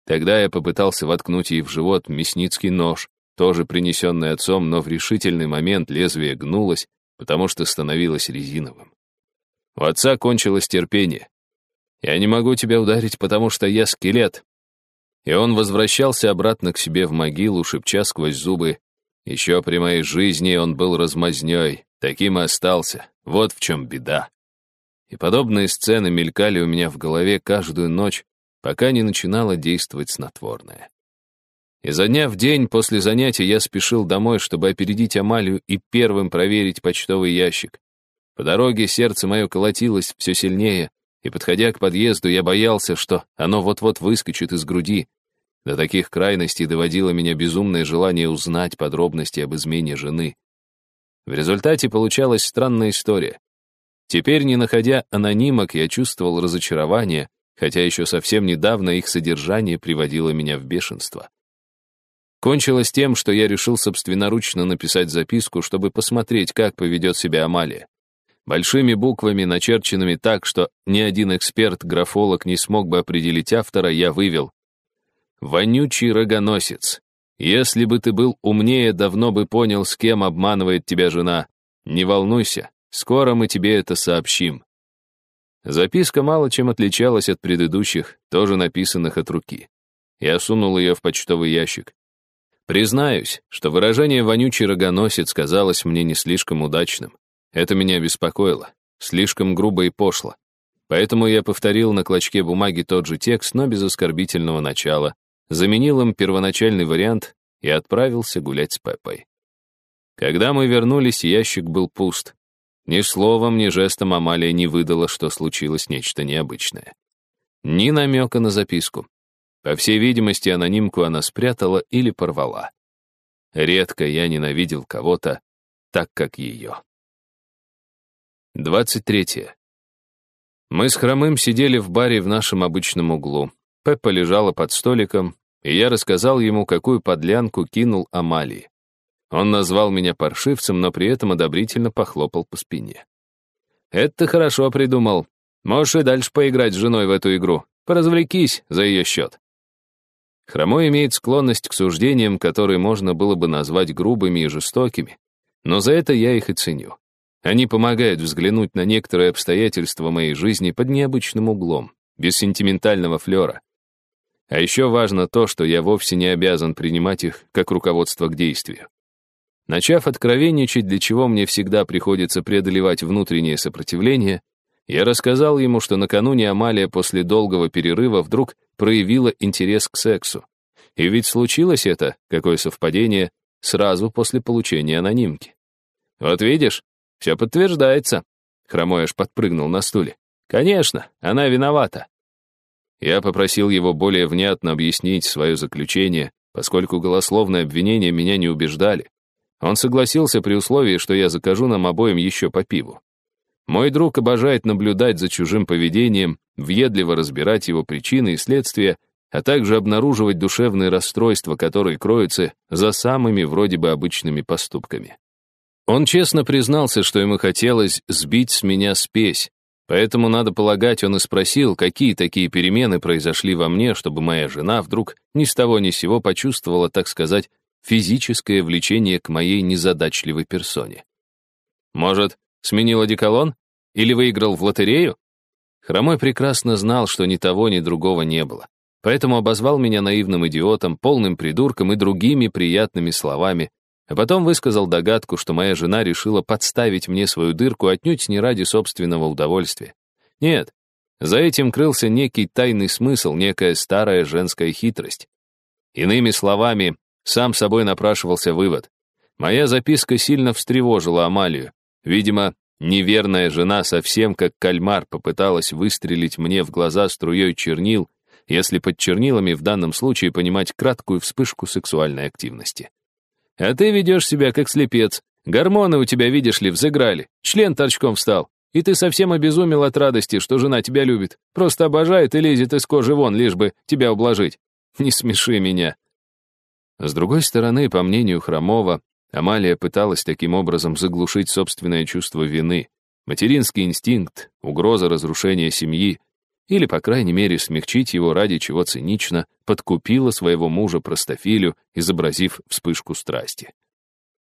Тогда я попытался воткнуть ей в живот мясницкий нож, тоже принесенный отцом, но в решительный момент лезвие гнулось, потому что становилось резиновым. У отца кончилось терпение. «Я не могу тебя ударить, потому что я скелет». И он возвращался обратно к себе в могилу, шепча сквозь зубы, «Еще при моей жизни он был размазнёй, таким и остался, вот в чем беда». И подобные сцены мелькали у меня в голове каждую ночь, пока не начинало действовать снотворное. Изо дня в день после занятия я спешил домой, чтобы опередить Амалию и первым проверить почтовый ящик. По дороге сердце мое колотилось все сильнее, и, подходя к подъезду, я боялся, что оно вот-вот выскочит из груди. До таких крайностей доводило меня безумное желание узнать подробности об измене жены. В результате получалась странная история. Теперь, не находя анонимок, я чувствовал разочарование, хотя еще совсем недавно их содержание приводило меня в бешенство. Кончилось тем, что я решил собственноручно написать записку, чтобы посмотреть, как поведет себя Амалия. Большими буквами, начерченными так, что ни один эксперт-графолог не смог бы определить автора, я вывел «Вонючий рогоносец. Если бы ты был умнее, давно бы понял, с кем обманывает тебя жена. Не волнуйся, скоро мы тебе это сообщим». Записка мало чем отличалась от предыдущих, тоже написанных от руки. Я сунул ее в почтовый ящик. Признаюсь, что выражение «вонючий рогоносец» казалось мне не слишком удачным. Это меня беспокоило, слишком грубо и пошло. Поэтому я повторил на клочке бумаги тот же текст, но без оскорбительного начала, заменил им первоначальный вариант и отправился гулять с Пеппой. Когда мы вернулись, ящик был пуст. Ни словом, ни жестом Амалия не выдала, что случилось нечто необычное. Ни намека на записку. По всей видимости, анонимку она спрятала или порвала. Редко я ненавидел кого-то так, как ее. 23. Мы с Хромым сидели в баре в нашем обычном углу. Пеппа лежала под столиком, и я рассказал ему, какую подлянку кинул Амалии. Он назвал меня паршивцем, но при этом одобрительно похлопал по спине. «Это хорошо придумал. Можешь и дальше поиграть с женой в эту игру. Поразвлекись за ее счет». Хромой имеет склонность к суждениям, которые можно было бы назвать грубыми и жестокими, но за это я их и ценю. Они помогают взглянуть на некоторые обстоятельства моей жизни под необычным углом, без сентиментального флера. А еще важно то, что я вовсе не обязан принимать их как руководство к действию. Начав откровенничать, для чего мне всегда приходится преодолевать внутреннее сопротивление, я рассказал ему, что накануне Амалия после долгого перерыва вдруг проявила интерес к сексу. И ведь случилось это, какое совпадение, сразу после получения анонимки. «Вот видишь, все подтверждается», — Хромой подпрыгнул на стуле. «Конечно, она виновата». Я попросил его более внятно объяснить свое заключение, поскольку голословные обвинения меня не убеждали. Он согласился при условии, что я закажу нам обоим еще по пиву. Мой друг обожает наблюдать за чужим поведением, въедливо разбирать его причины и следствия, а также обнаруживать душевные расстройства, которые кроются за самыми вроде бы обычными поступками. Он честно признался, что ему хотелось сбить с меня спесь, Поэтому, надо полагать, он и спросил, какие такие перемены произошли во мне, чтобы моя жена вдруг ни с того ни сего почувствовала, так сказать, физическое влечение к моей незадачливой персоне. Может, сменил одеколон? Или выиграл в лотерею? Хромой прекрасно знал, что ни того, ни другого не было. Поэтому обозвал меня наивным идиотом, полным придурком и другими приятными словами, а потом высказал догадку, что моя жена решила подставить мне свою дырку отнюдь не ради собственного удовольствия. Нет, за этим крылся некий тайный смысл, некая старая женская хитрость. Иными словами, сам собой напрашивался вывод. Моя записка сильно встревожила Амалию. Видимо, неверная жена совсем как кальмар попыталась выстрелить мне в глаза струей чернил, если под чернилами в данном случае понимать краткую вспышку сексуальной активности. А ты ведешь себя как слепец. Гормоны у тебя, видишь ли, взыграли. Член торчком встал. И ты совсем обезумел от радости, что жена тебя любит. Просто обожает и лезет из кожи вон, лишь бы тебя ублажить. Не смеши меня». С другой стороны, по мнению Хромова, Амалия пыталась таким образом заглушить собственное чувство вины, материнский инстинкт, угроза разрушения семьи, или, по крайней мере, смягчить его ради чего цинично, подкупила своего мужа простофилю, изобразив вспышку страсти.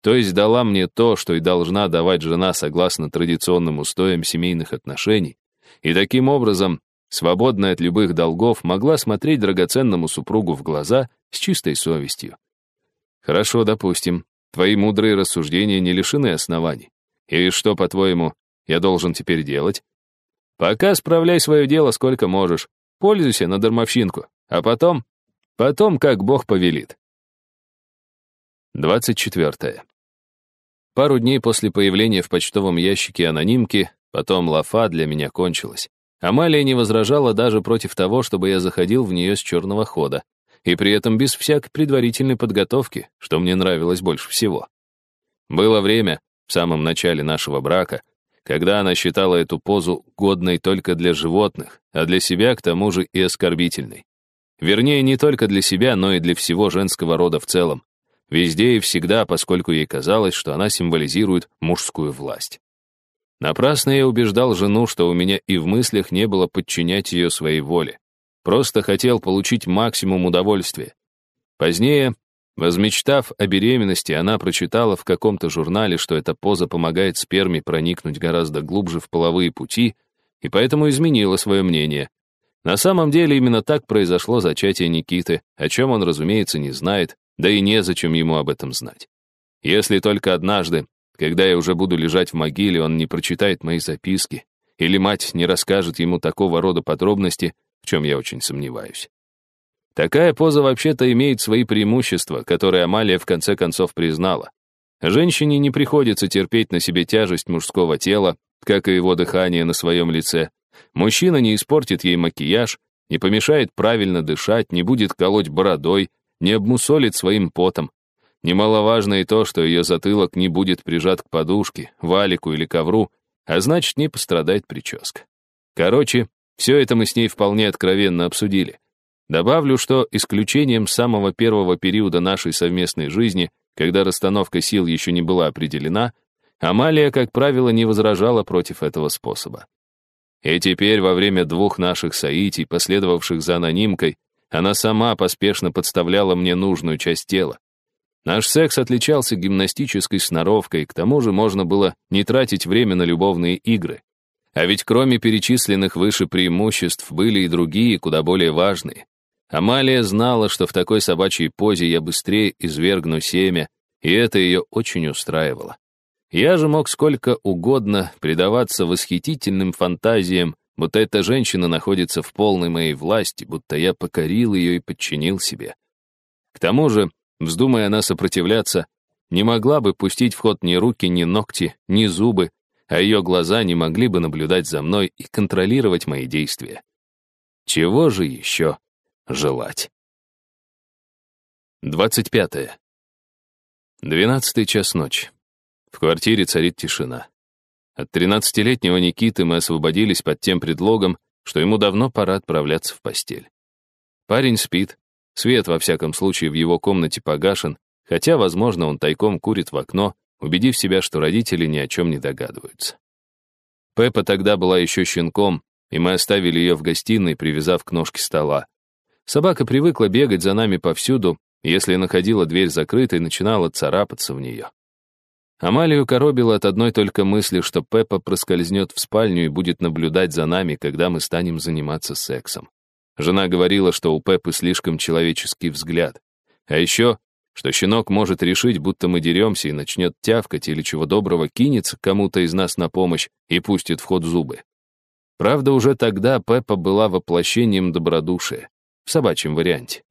То есть дала мне то, что и должна давать жена согласно традиционным устоям семейных отношений, и таким образом, свободная от любых долгов, могла смотреть драгоценному супругу в глаза с чистой совестью. Хорошо, допустим, твои мудрые рассуждения не лишены оснований. И что, по-твоему, я должен теперь делать? Пока справляй свое дело сколько можешь. Пользуйся на дармовщинку. А потом... Потом, как Бог повелит. 24. Пару дней после появления в почтовом ящике анонимки, потом лафа для меня кончилась. Амалия не возражала даже против того, чтобы я заходил в нее с черного хода, и при этом без всякой предварительной подготовки, что мне нравилось больше всего. Было время, в самом начале нашего брака, когда она считала эту позу годной только для животных, а для себя, к тому же, и оскорбительной. Вернее, не только для себя, но и для всего женского рода в целом. Везде и всегда, поскольку ей казалось, что она символизирует мужскую власть. Напрасно я убеждал жену, что у меня и в мыслях не было подчинять ее своей воле. Просто хотел получить максимум удовольствия. Позднее, Возмечтав о беременности, она прочитала в каком-то журнале, что эта поза помогает сперме проникнуть гораздо глубже в половые пути, и поэтому изменила свое мнение. На самом деле именно так произошло зачатие Никиты, о чем он, разумеется, не знает, да и незачем ему об этом знать. Если только однажды, когда я уже буду лежать в могиле, он не прочитает мои записки, или мать не расскажет ему такого рода подробности, в чем я очень сомневаюсь. Такая поза вообще-то имеет свои преимущества, которые Амалия в конце концов признала. Женщине не приходится терпеть на себе тяжесть мужского тела, как и его дыхание на своем лице. Мужчина не испортит ей макияж, не помешает правильно дышать, не будет колоть бородой, не обмусолит своим потом. Немаловажно и то, что ее затылок не будет прижат к подушке, валику или ковру, а значит, не пострадает прическа. Короче, все это мы с ней вполне откровенно обсудили. Добавлю, что исключением самого первого периода нашей совместной жизни, когда расстановка сил еще не была определена, Амалия, как правило, не возражала против этого способа. И теперь, во время двух наших соитий, последовавших за анонимкой, она сама поспешно подставляла мне нужную часть тела. Наш секс отличался гимнастической сноровкой, к тому же можно было не тратить время на любовные игры. А ведь кроме перечисленных выше преимуществ были и другие, куда более важные. Амалия знала, что в такой собачьей позе я быстрее извергну семя, и это ее очень устраивало. Я же мог сколько угодно предаваться восхитительным фантазиям, будто эта женщина находится в полной моей власти, будто я покорил ее и подчинил себе. К тому же, вздумая она сопротивляться, не могла бы пустить в ход ни руки, ни ногти, ни зубы, а ее глаза не могли бы наблюдать за мной и контролировать мои действия. Чего же еще желать. 25. Двенадцатый час ночи. В квартире царит тишина. От тринадцатилетнего Никиты мы освободились под тем предлогом, что ему давно пора отправляться в постель. Парень спит, свет, во всяком случае, в его комнате погашен, хотя, возможно, он тайком курит в окно, убедив себя, что родители ни о чем не догадываются. Пеппа тогда была еще щенком, и мы оставили ее в гостиной, привязав к ножке стола. Собака привыкла бегать за нами повсюду, если находила дверь закрытой, начинала царапаться в нее. Амалию коробила от одной только мысли, что Пеппа проскользнет в спальню и будет наблюдать за нами, когда мы станем заниматься сексом. Жена говорила, что у Пеппы слишком человеческий взгляд. А еще, что щенок может решить, будто мы деремся и начнет тявкать или чего доброго кинется кому-то из нас на помощь и пустит в ход зубы. Правда, уже тогда Пеппа была воплощением добродушия в собачьем варианте.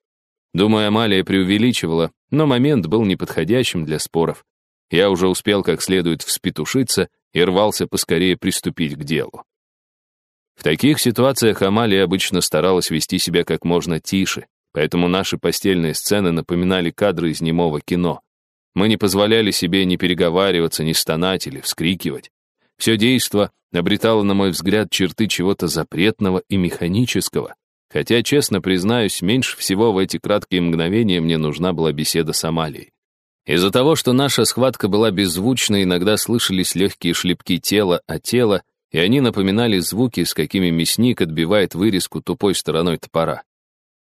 Думаю, Амалия преувеличивала, но момент был неподходящим для споров. Я уже успел как следует вспетушиться и рвался поскорее приступить к делу. В таких ситуациях Амалия обычно старалась вести себя как можно тише, поэтому наши постельные сцены напоминали кадры из немого кино. Мы не позволяли себе ни переговариваться, ни стонать или вскрикивать. Все действо обретало, на мой взгляд, черты чего-то запретного и механического. Хотя, честно признаюсь, меньше всего в эти краткие мгновения мне нужна была беседа с Амалией. Из-за того, что наша схватка была беззвучной, иногда слышались легкие шлепки тела о тело, и они напоминали звуки, с какими мясник отбивает вырезку тупой стороной топора.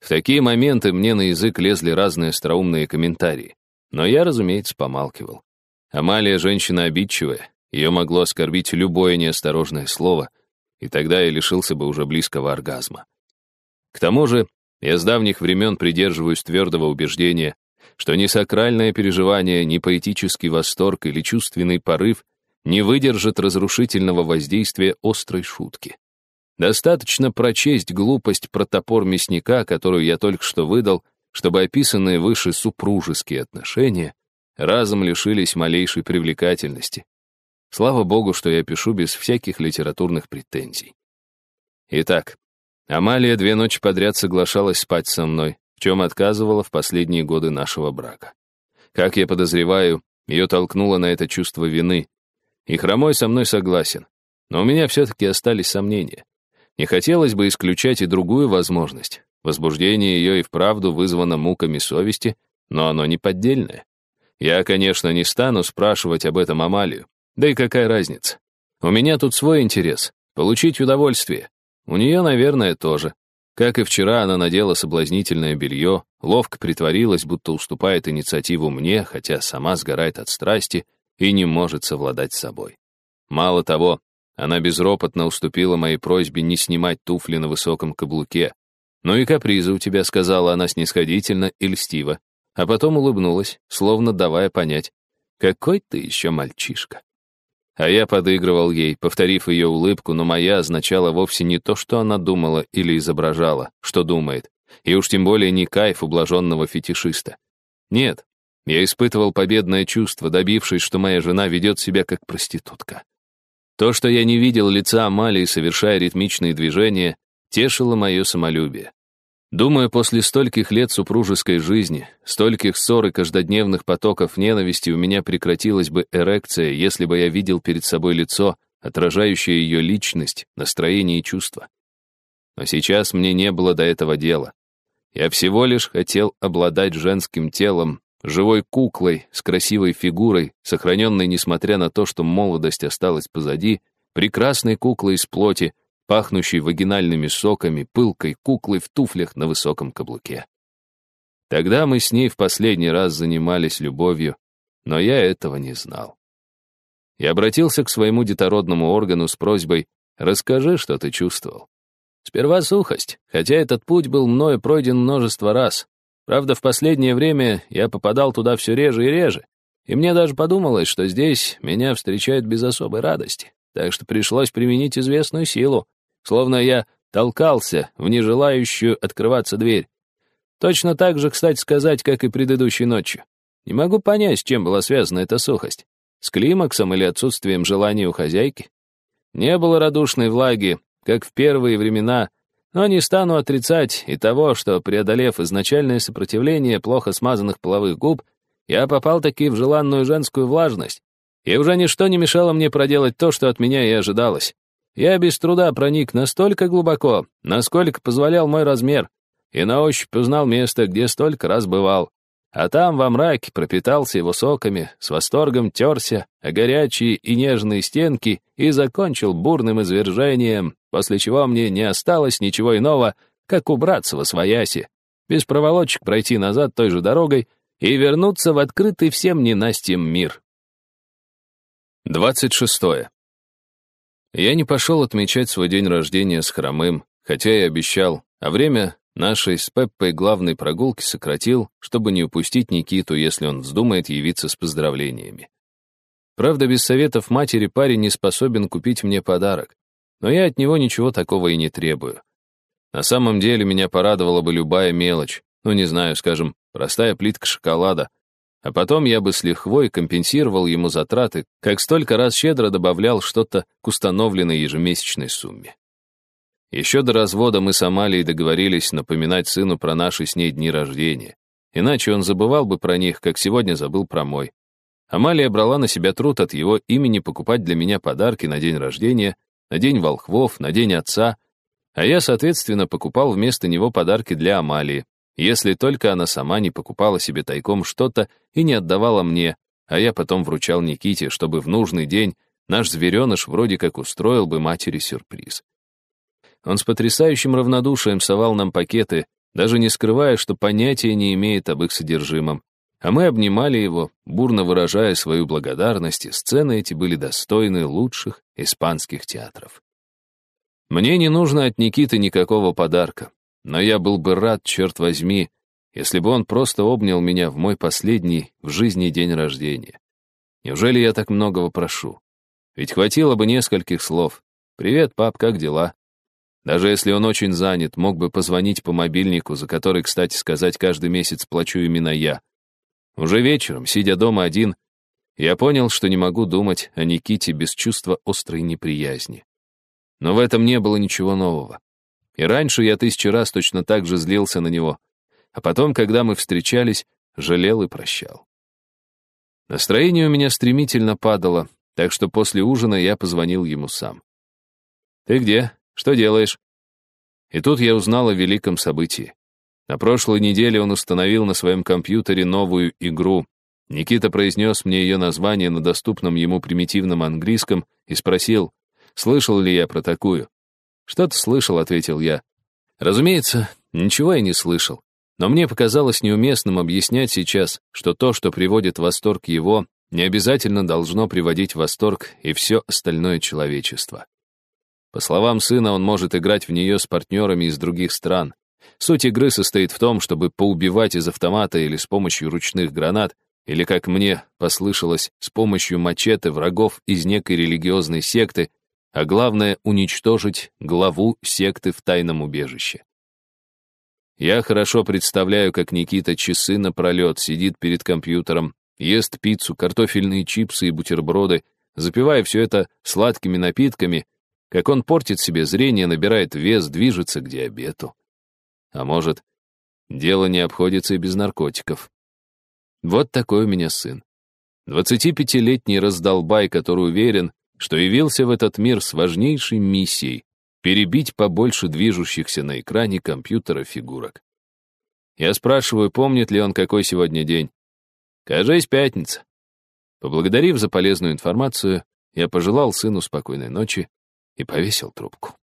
В такие моменты мне на язык лезли разные остроумные комментарии. Но я, разумеется, помалкивал. Амалия — женщина обидчивая, ее могло оскорбить любое неосторожное слово, и тогда я лишился бы уже близкого оргазма. К тому же, я с давних времен придерживаюсь твердого убеждения, что ни сакральное переживание, ни поэтический восторг или чувственный порыв не выдержат разрушительного воздействия острой шутки. Достаточно прочесть глупость про топор мясника, которую я только что выдал, чтобы описанные выше супружеские отношения разом лишились малейшей привлекательности. Слава богу, что я пишу без всяких литературных претензий. Итак, Амалия две ночи подряд соглашалась спать со мной, в чем отказывала в последние годы нашего брака. Как я подозреваю, ее толкнуло на это чувство вины. И хромой со мной согласен. Но у меня все-таки остались сомнения. Не хотелось бы исключать и другую возможность. Возбуждение ее и вправду вызвано муками совести, но оно не поддельное. Я, конечно, не стану спрашивать об этом Амалию. Да и какая разница? У меня тут свой интерес — получить удовольствие. У нее, наверное, тоже. Как и вчера, она надела соблазнительное белье, ловко притворилась, будто уступает инициативу мне, хотя сама сгорает от страсти и не может совладать с собой. Мало того, она безропотно уступила моей просьбе не снимать туфли на высоком каблуке. «Ну и капризы у тебя», — сказала она снисходительно и льстиво, а потом улыбнулась, словно давая понять, «Какой ты еще мальчишка». А я подыгрывал ей, повторив ее улыбку, но моя означала вовсе не то, что она думала или изображала, что думает, и уж тем более не кайф ублаженного фетишиста. Нет, я испытывал победное чувство, добившись, что моя жена ведет себя как проститутка. То, что я не видел лица Амалии, совершая ритмичные движения, тешило мое самолюбие. Думаю, после стольких лет супружеской жизни, стольких ссор и каждодневных потоков ненависти у меня прекратилась бы эрекция, если бы я видел перед собой лицо, отражающее ее личность, настроение и чувства. Но сейчас мне не было до этого дела. Я всего лишь хотел обладать женским телом, живой куклой с красивой фигурой, сохраненной, несмотря на то, что молодость осталась позади, прекрасной куклой из плоти, пахнущей вагинальными соками, пылкой куклой в туфлях на высоком каблуке. Тогда мы с ней в последний раз занимались любовью, но я этого не знал. Я обратился к своему детородному органу с просьбой «Расскажи, что ты чувствовал». Сперва сухость, хотя этот путь был мною пройден множество раз. Правда, в последнее время я попадал туда все реже и реже, и мне даже подумалось, что здесь меня встречают без особой радости, так что пришлось применить известную силу, словно я толкался в нежелающую открываться дверь. Точно так же, кстати сказать, как и предыдущей ночью. Не могу понять, с чем была связана эта сухость. С климаксом или отсутствием желания у хозяйки? Не было радушной влаги, как в первые времена, но не стану отрицать и того, что, преодолев изначальное сопротивление плохо смазанных половых губ, я попал таки в желанную женскую влажность, и уже ничто не мешало мне проделать то, что от меня и ожидалось. Я без труда проник настолько глубоко, насколько позволял мой размер, и на ощупь узнал место, где столько раз бывал. А там во мраке пропитался его соками, с восторгом терся о горячие и нежные стенки и закончил бурным извержением, после чего мне не осталось ничего иного, как убраться во свояси, без проволочек пройти назад той же дорогой и вернуться в открытый всем ненастьем мир. 26. Я не пошел отмечать свой день рождения с хромым, хотя и обещал, а время нашей с Пеппой главной прогулки сократил, чтобы не упустить Никиту, если он вздумает явиться с поздравлениями. Правда, без советов матери парень не способен купить мне подарок, но я от него ничего такого и не требую. На самом деле меня порадовала бы любая мелочь, ну не знаю, скажем, простая плитка шоколада, а потом я бы с лихвой компенсировал ему затраты, как столько раз щедро добавлял что-то к установленной ежемесячной сумме. Еще до развода мы с Амалией договорились напоминать сыну про наши с ней дни рождения. Иначе он забывал бы про них, как сегодня забыл про мой. Амалия брала на себя труд от его имени покупать для меня подарки на день рождения, на день волхвов, на день отца, а я, соответственно, покупал вместо него подарки для Амалии, если только она сама не покупала себе тайком что-то и не отдавала мне, а я потом вручал Никите, чтобы в нужный день наш звереныш вроде как устроил бы матери сюрприз. Он с потрясающим равнодушием совал нам пакеты, даже не скрывая, что понятия не имеет об их содержимом. А мы обнимали его, бурно выражая свою благодарность, и сцены эти были достойны лучших испанских театров. Мне не нужно от Никиты никакого подарка, но я был бы рад, черт возьми, если бы он просто обнял меня в мой последний в жизни день рождения. Неужели я так многого прошу? Ведь хватило бы нескольких слов. «Привет, пап, как дела?» Даже если он очень занят, мог бы позвонить по мобильнику, за который, кстати сказать, каждый месяц плачу именно я. Уже вечером, сидя дома один, я понял, что не могу думать о Никите без чувства острой неприязни. Но в этом не было ничего нового. И раньше я тысячи раз точно так же злился на него, а потом, когда мы встречались, жалел и прощал. Настроение у меня стремительно падало, так что после ужина я позвонил ему сам. «Ты где?» Что делаешь?» И тут я узнал о великом событии. На прошлой неделе он установил на своем компьютере новую игру. Никита произнес мне ее название на доступном ему примитивном английском и спросил, слышал ли я про такую. «Что-то слышал», — ответил я. Разумеется, ничего я не слышал. Но мне показалось неуместным объяснять сейчас, что то, что приводит в восторг его, не обязательно должно приводить в восторг и все остальное человечество. По словам сына, он может играть в нее с партнерами из других стран. Суть игры состоит в том, чтобы поубивать из автомата или с помощью ручных гранат, или, как мне послышалось, с помощью мачете врагов из некой религиозной секты, а главное — уничтожить главу секты в тайном убежище. Я хорошо представляю, как Никита часы напролет сидит перед компьютером, ест пиццу, картофельные чипсы и бутерброды, запивая все это сладкими напитками — как он портит себе зрение, набирает вес, движется к диабету. А может, дело не обходится и без наркотиков. Вот такой у меня сын. 25-летний раздолбай, который уверен, что явился в этот мир с важнейшей миссией — перебить побольше движущихся на экране компьютера фигурок. Я спрашиваю, помнит ли он, какой сегодня день. Кажись, пятница. Поблагодарив за полезную информацию, я пожелал сыну спокойной ночи и повесил трубку.